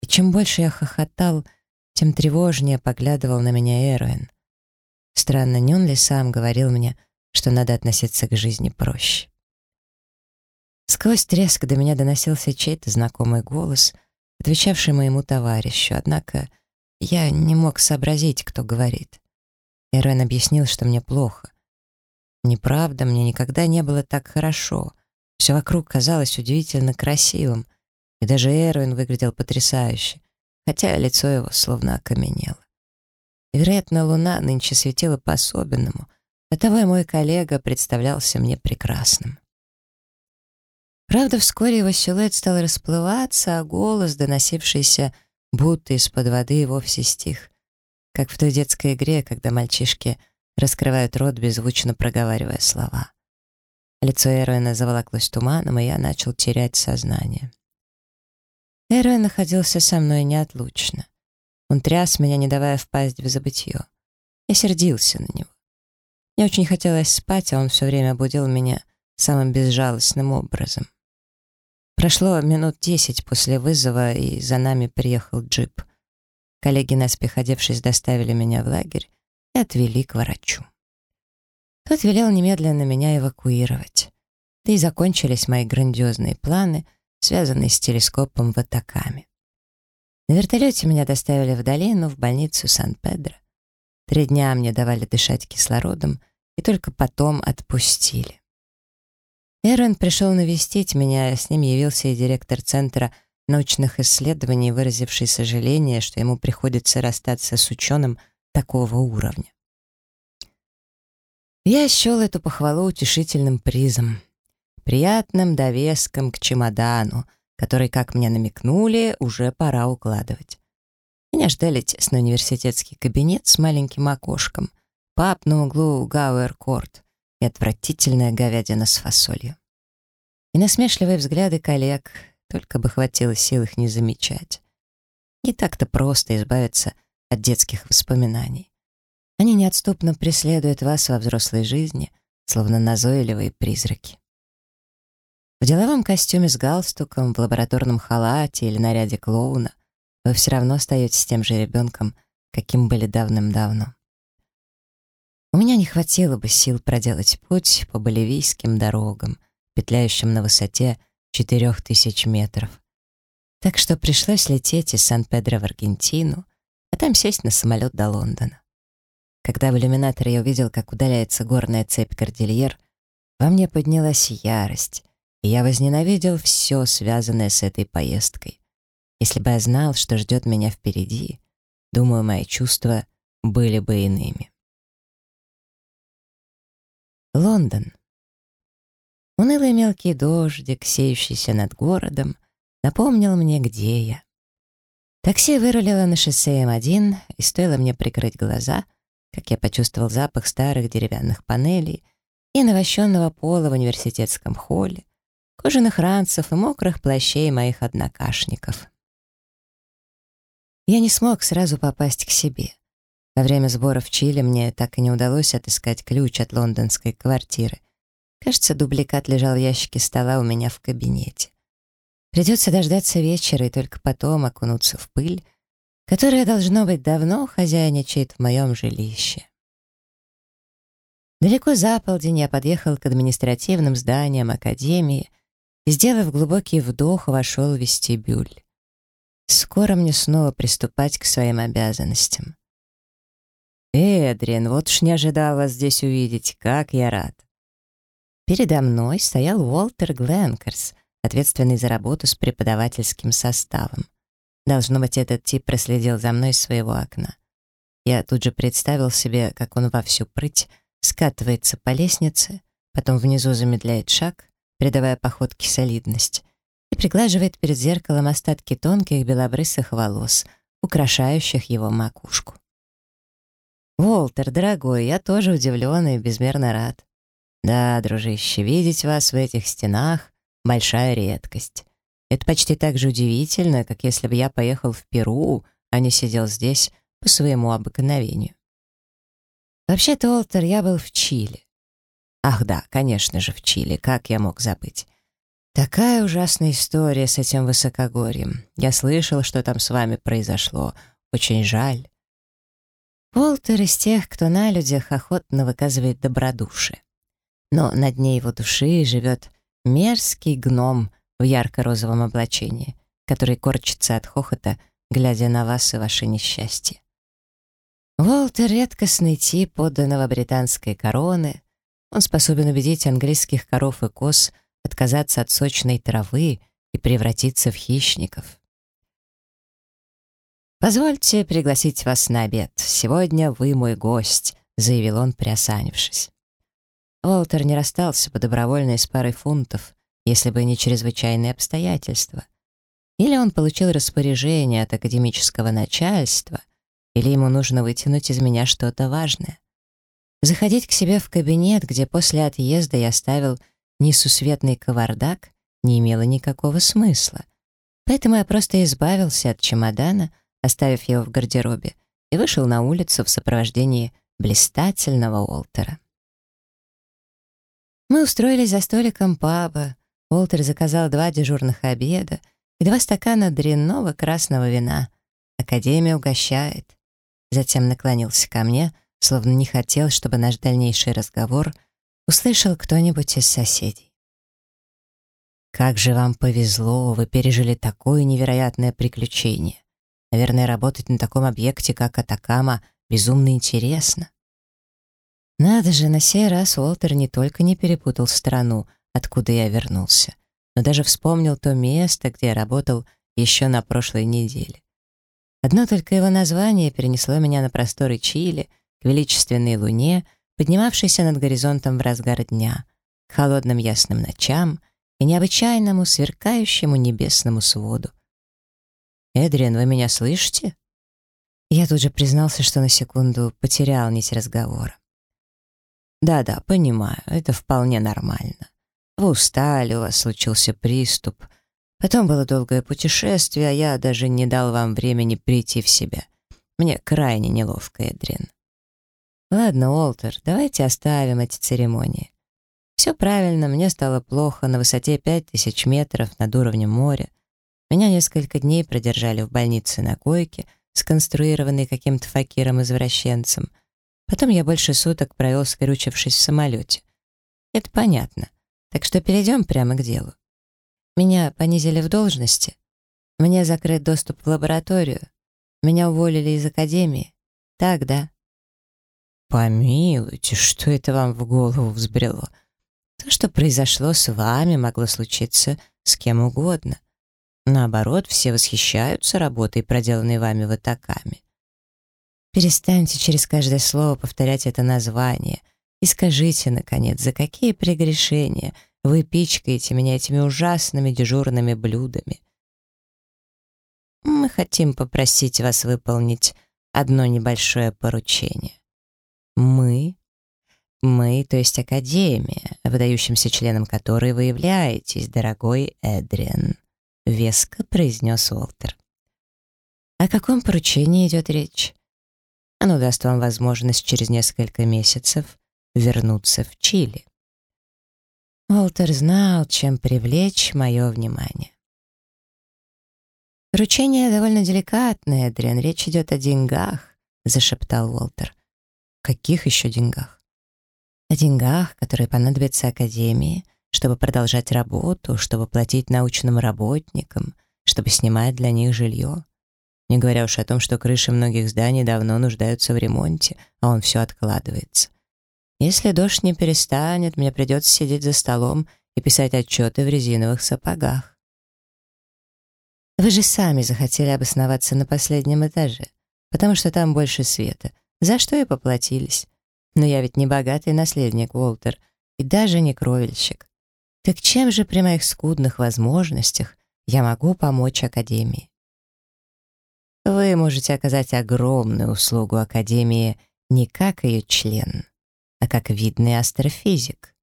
И чем больше я хохотал, тем тревожнее поглядывал на меня Эруэн. Странно, не он ли сам говорил мне, что надо относиться к жизни проще. Сквозь треск до меня доносился чей-то знакомый голос, отвечавший моему товарищу, однако я не мог сообразить, кто говорит. Эрвин объяснил, что мне плохо. Неправда, мне никогда не было так хорошо. Все вокруг казалось удивительно красивым, и даже Эрвин выглядел потрясающе, хотя лицо его словно окаменело. вероятно, луна нынче светила по-особенному, оттого и мой коллега представлялся мне прекрасным. Правда, вскоре его силуэт стал расплываться, а голос, доносившийся будто из-под воды, вовсе стих. Как в той детской игре, когда мальчишки раскрывают рот, беззвучно проговаривая слова. Лицо Эрвина заволоклось туманом, и я начал терять сознание. Эрвин находился со мной неотлучно. Он тряс меня, не давая впасть в забытье. Я сердился на него. Мне очень хотелось спать, а он все время будил меня самым безжалостным образом. Прошло минут десять после вызова, и за нами приехал джип. Коллеги, наспех одевшись, доставили меня в лагерь и отвели к врачу. Тот велел немедленно меня эвакуировать. Да и закончились мои грандиозные планы, связанные с телескопом в Атакаме. На вертолете меня доставили в долину, в больницу Сан-Педро. Три дня мне давали дышать кислородом и только потом отпустили. Эрвин пришел навестить меня, с ним явился и директор Центра научных исследований, выразивший сожаление, что ему приходится расстаться с ученым такого уровня. Я счел эту похвалу утешительным призом, приятным довеском к чемодану, который, как мне намекнули, уже пора укладывать. Меня ждали тесный университетский кабинет с маленьким окошком, паб на углу Гауэр-Корт и отвратительная говядина с фасолью. И насмешливые взгляды коллег, только бы хватило сил их не замечать. Не так-то просто избавиться от детских воспоминаний. Они неотступно преследуют вас во взрослой жизни, словно назойливые призраки. В деловом костюме с галстуком, в лабораторном халате или наряде клоуна вы все равно остаетесь тем же ребенком, каким были давным-давно. У меня не хватило бы сил проделать путь по боливийским дорогам, петляющим на высоте 4000 метров. Так что пришлось лететь из Сан-Педро в Аргентину, там сесть на самолет до Лондона. Когда в иллюминаторе я увидел, как удаляется горная цепь Кордильер, во мне поднялась ярость, и я возненавидел все, связанное с этой поездкой. Если бы я знал, что ждет меня впереди, думаю, мои чувства были бы иными. Лондон. Унылый мелкий дождик, сеющийся над городом, напомнил мне, где я. Такси вырулило на шоссе М1, и стоило мне прикрыть глаза, как я почувствовал запах старых деревянных панелей и навощенного пола в университетском холле, кожаных ранцев и мокрых плащей моих однокашников. Я не смог сразу попасть к себе. Во время сбора в Чили мне так и не удалось отыскать ключ от лондонской квартиры. Кажется, дубликат лежал в ящике стола у меня в кабинете. Придется дождаться вечера и только потом окунуться в пыль, которая, должно быть, давно хозяйничает в моем жилище. Далеко за полдень я подъехал к административным зданиям Академии и, сделав глубокий вдох, вошел в вестибюль. Скоро мне снова приступать к своим обязанностям. «Эдрин, вот уж не ожидал вас здесь увидеть, как я рад!» Передо мной стоял Уолтер Гленкерс, ответственный за работу с преподавательским составом. Должно быть, этот тип проследил за мной из своего окна. Я тут же представил себе, как он во всю прыть скатывается по лестнице, потом внизу замедляет шаг, придавая походке солидность, и приглаживает перед зеркалом остатки тонких белобрысых волос, украшающих его макушку. «Волтер, дорогой, я тоже удивлен и безмерно рад. Да, дружище, видеть вас в этих стенах — большая редкость. Это почти так же удивительно, как если бы я поехал в Перу, а не сидел здесь по своему обыкновению. Вообще-то, Олтер, я был в Чили. Ах да, конечно же, в Чили, как я мог забыть. Такая ужасная история с этим высокогорьем. Я слышал, что там с вами произошло. Очень жаль. Уолтер из тех, кто на людях охотно выказывает добродушие но на дне его души живет мерзкий гном в ярко-розовом облачении, который корчится от хохота, глядя на вас и ваше несчастье. Волтер — редкостный тип подданного британской короны. Он способен убедить английских коров и коз отказаться от сочной травы и превратиться в хищников. «Позвольте пригласить вас на обед. Сегодня вы мой гость», — заявил он, приосанившись. Уолтер не расстался по добровольной с парой фунтов, если бы не чрезвычайные обстоятельства. Или он получил распоряжение от академического начальства, или ему нужно вытянуть из меня что-то важное. Заходить к себе в кабинет, где после отъезда я оставил несусветный кавардак, не имело никакого смысла. Поэтому я просто избавился от чемодана, оставив его в гардеробе, и вышел на улицу в сопровождении блистательного Уолтера. Мы устроились за столиком паба. Уолтер заказал два дежурных обеда и два стакана дрянного красного вина. Академия угощает. Затем наклонился ко мне, словно не хотел, чтобы наш дальнейший разговор услышал кто-нибудь из соседей. «Как же вам повезло, вы пережили такое невероятное приключение. Наверное, работать на таком объекте, как Атакама, безумно интересно». Надо же, на сей раз Уолтер не только не перепутал страну, откуда я вернулся, но даже вспомнил то место, где я работал еще на прошлой неделе. Одно только его название перенесло меня на просторы Чили, к величественной луне, поднимавшейся над горизонтом в разгар дня, к холодным ясным ночам и необычайному сверкающему небесному своду. «Эдриан, вы меня слышите?» Я тут же признался, что на секунду потерял нить разговора. Да-да, понимаю, это вполне нормально. Вы устали, у вас случился приступ. Потом было долгое путешествие, а я даже не дал вам времени прийти в себя. Мне крайне неловко, Эдрин. Ладно, Уолтер, давайте оставим эти церемонии. Все правильно, мне стало плохо на высоте 5000 метров над уровнем моря. Меня несколько дней продержали в больнице на койке, сконструированной каким-то факиром-извращенцем — Потом я больше суток провел, скрючившись в самолете. Это понятно. Так что перейдем прямо к делу. Меня понизили в должности. Мне закрыт доступ в лабораторию. Меня уволили из академии. Так, да? Помилуйте, что это вам в голову взбрело? То, что произошло с вами, могло случиться с кем угодно. Наоборот, все восхищаются работой, проделанной вами в Атакаме. Перестаньте через каждое слово повторять это название и скажите, наконец, за какие прегрешения вы пичкаете меня этими ужасными дежурными блюдами. Мы хотим попросить вас выполнить одно небольшое поручение. Мы, мы, то есть Академия, выдающимся членом которой вы являетесь, дорогой Эдриан, веско произнес Уолтер. О каком поручении идет речь? Оно даст вам возможность через несколько месяцев вернуться в Чили. Уолтер знал, чем привлечь мое внимание. «Поручение довольно деликатное, Эдриан, речь идет о деньгах», — зашептал Уолтер. «Каких еще деньгах?» «О деньгах, которые понадобятся Академии, чтобы продолжать работу, чтобы платить научным работникам, чтобы снимать для них жилье. Не говоря уж о том, что крыши многих зданий давно нуждаются в ремонте, а он все откладывается. Если дождь не перестанет, мне придется сидеть за столом и писать отчеты в резиновых сапогах. Вы же сами захотели обосноваться на последнем этаже, потому что там больше света, за что и поплатились. Но я ведь не богатый наследник, Уолтер, и даже не кровельщик. Так чем же при моих скудных возможностях я могу помочь Академии? Вы можете оказать огромную услугу Академии не как ее член, а как видный астрофизик,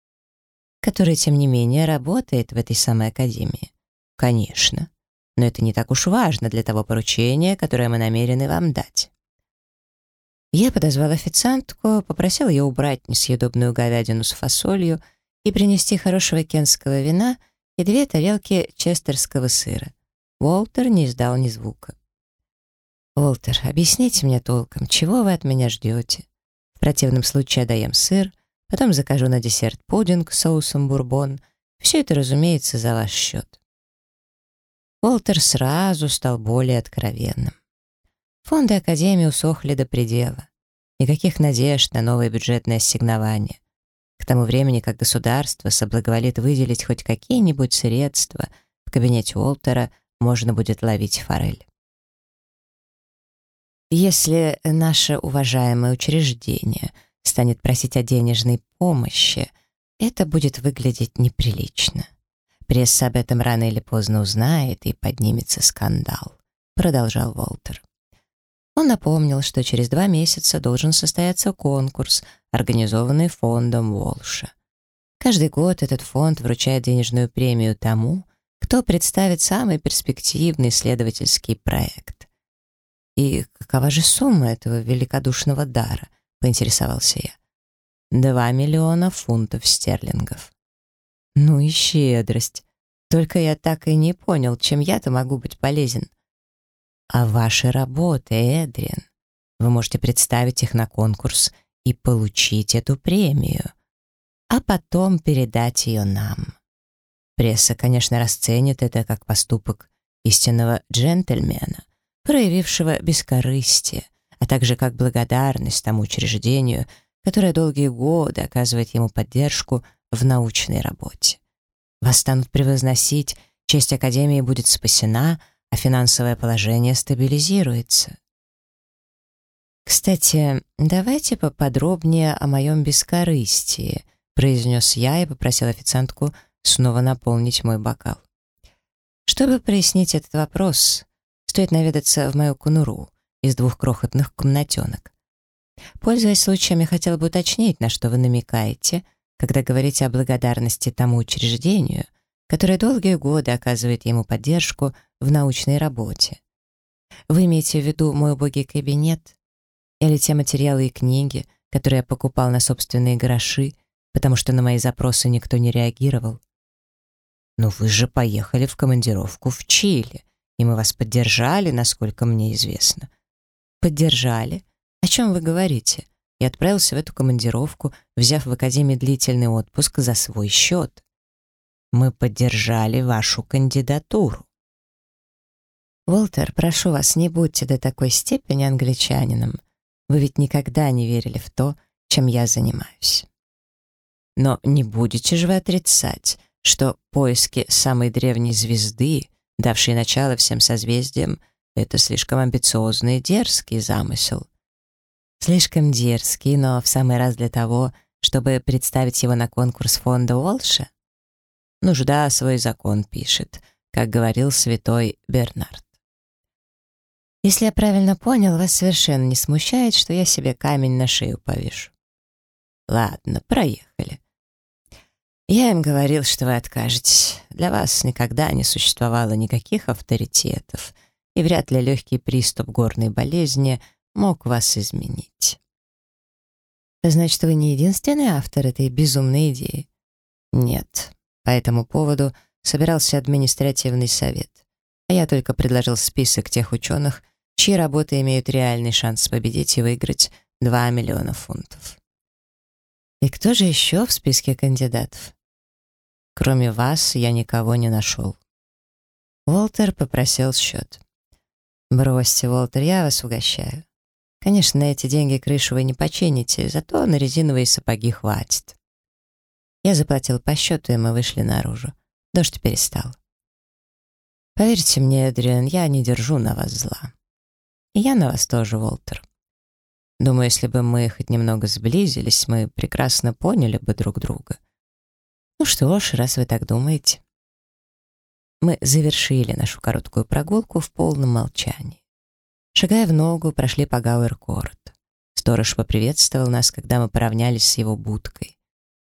который, тем не менее, работает в этой самой Академии. Конечно, но это не так уж важно для того поручения, которое мы намерены вам дать. Я подозвал официантку, попросил ее убрать несъедобную говядину с фасолью и принести хорошего кенского вина и две тарелки честерского сыра. Уолтер не издал ни звука. «Уолтер, объясните мне толком, чего вы от меня ждете? В противном случае я доем сыр, потом закажу на десерт пудинг с соусом бурбон. Все это, разумеется, за ваш счет». Уолтер сразу стал более откровенным. Фонды Академии усохли до предела. Никаких надежд на новое бюджетное ассигнование. К тому времени, как государство соблаговолит выделить хоть какие-нибудь средства, в кабинете Уолтера можно будет ловить форель. Если наше уважаемое учреждение станет просить о денежной помощи, это будет выглядеть неприлично. Пресса об этом рано или поздно узнает, и поднимется скандал», — продолжал Волтер. Он напомнил, что через два месяца должен состояться конкурс, организованный фондом Волша. Каждый год этот фонд вручает денежную премию тому, кто представит самый перспективный исследовательский проект. «И какова же сумма этого великодушного дара?» — поинтересовался я. «Два миллиона фунтов стерлингов». Ну и щедрость. Только я так и не понял, чем я-то могу быть полезен. А ваши работы, Эдриан. Вы можете представить их на конкурс и получить эту премию, а потом передать ее нам. Пресса, конечно, расценит это как поступок истинного джентльмена, проявившего бескорыстие, а также как благодарность тому учреждению, которое долгие годы оказывает ему поддержку в научной работе. Вас станут превозносить, честь Академии будет спасена, а финансовое положение стабилизируется. «Кстати, давайте поподробнее о моем бескорыстии», произнес я и попросил официантку снова наполнить мой бокал. Чтобы прояснить этот вопрос, стоит наведаться в мою конуру из двух крохотных комнатенок. Пользуясь случаем, я хотела бы уточнить, на что вы намекаете — когда говорите о благодарности тому учреждению, которое долгие годы оказывает ему поддержку в научной работе. Вы имеете в виду мой убогий кабинет? Или те материалы и книги, которые я покупал на собственные гроши, потому что на мои запросы никто не реагировал? Но вы же поехали в командировку в Чили, и мы вас поддержали, насколько мне известно. Поддержали? О чем вы говорите? и отправился в эту командировку, взяв в Академии длительный отпуск за свой счет. Мы поддержали вашу кандидатуру. Уолтер, прошу вас, не будьте до такой степени англичанином. Вы ведь никогда не верили в то, чем я занимаюсь. Но не будете же вы отрицать, что поиски самой древней звезды, давшей начало всем созвездиям, это слишком амбициозный и дерзкий замысел. Слишком дерзкий, но в самый раз для того, чтобы представить его на конкурс фонда Уолша? Нужда свой закон пишет, как говорил святой Бернард. Если я правильно понял, вас совершенно не смущает, что я себе камень на шею повешу. Ладно, проехали. Я им говорил, что вы откажетесь. Для вас никогда не существовало никаких авторитетов, и вряд ли легкий приступ горной болезни мог вас изменить. Значит, вы не единственный автор этой безумной идеи? Нет. По этому поводу собирался административный совет. А я только предложил список тех ученых, чьи работы имеют реальный шанс победить и выиграть 2 миллиона фунтов. И кто же еще в списке кандидатов? Кроме вас я никого не нашел. Уолтер попросил счет. «Бросьте, Уолтер, я вас угощаю. Конечно, на эти деньги крышу вы не почините, зато на резиновые сапоги хватит. Я заплатил по счету, и мы вышли наружу. Дождь перестал. Поверьте мне, Эдриан, я не держу на вас зла. И я на вас тоже, Волтер. Думаю, если бы мы хоть немного сблизились, мы прекрасно поняли бы друг друга. Ну что ж, раз вы так думаете. Мы завершили нашу короткую прогулку в полном молчании. Шагая в ногу, прошли по Гауэр-Корт. Сторож поприветствовал нас, когда мы поравнялись с его будкой.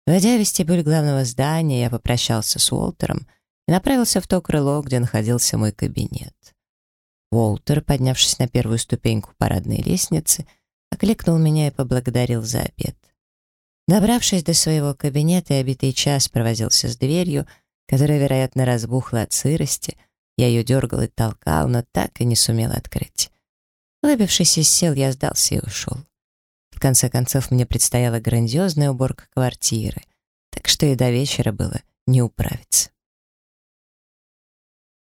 Войдя в вестибюль главного здания, я попрощался с Уолтером и направился в то крыло, где находился мой кабинет. Уолтер, поднявшись на первую ступеньку парадной лестницы, окликнул меня и поблагодарил за обед. Добравшись до своего кабинета, я битый час провозился с дверью, которая, вероятно, разбухла от сырости. Я ее дергал и толкал, но так и не сумел открыть. Выбившись из сил, я сдался и ушел. В конце концов, мне предстояла грандиозная уборка квартиры, так что и до вечера было не управиться.